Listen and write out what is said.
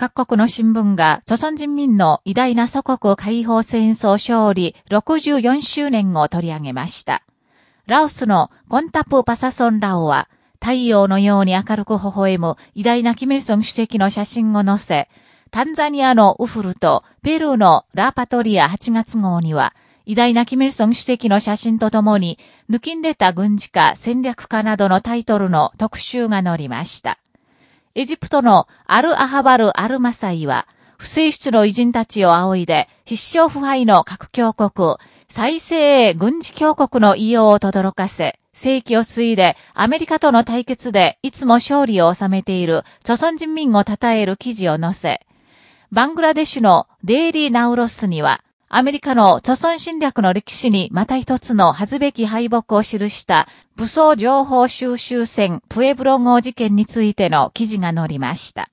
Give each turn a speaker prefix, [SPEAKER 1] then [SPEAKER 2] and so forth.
[SPEAKER 1] 各国の新聞が、朝鮮人民の偉大な祖国解放戦争勝利64周年を取り上げました。ラオスのコンタプ・パサソン・ラオは、太陽のように明るく微笑む偉大なキミルソン主席の写真を載せ、タンザニアのウフルとペルーのラーパトリア8月号には、偉大なキミルソン主席の写真とともに、抜きんでた軍事家、戦略家などのタイトルの特集が載りました。エジプトのアル・アハバル・アル・マサイは、不正出の偉人たちを仰いで、必勝腐敗の核強国、再生軍事強国の異様を轟かせ、世紀を継いでアメリカとの対決でいつも勝利を収めている、朝鮮人民を称える記事を載せ、バングラデシュのデイリー・ナウロスには、アメリカの著存侵略の歴史にまた一つの恥ずべき敗北を記した武装情報収集船プエブロ号事件についての記事が載りました。